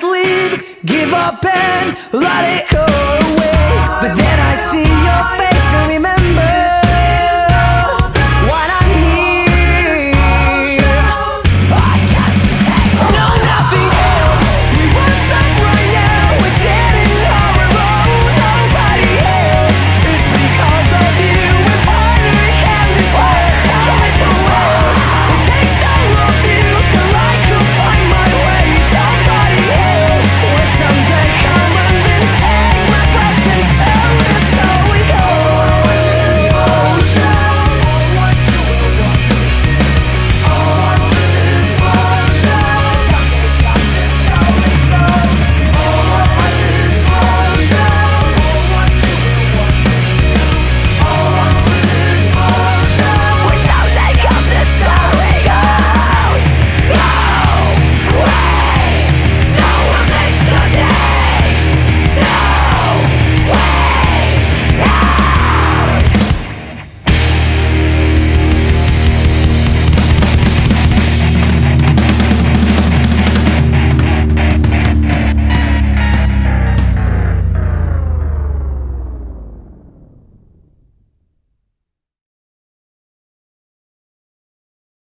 lead, give up and let it go away. But then I see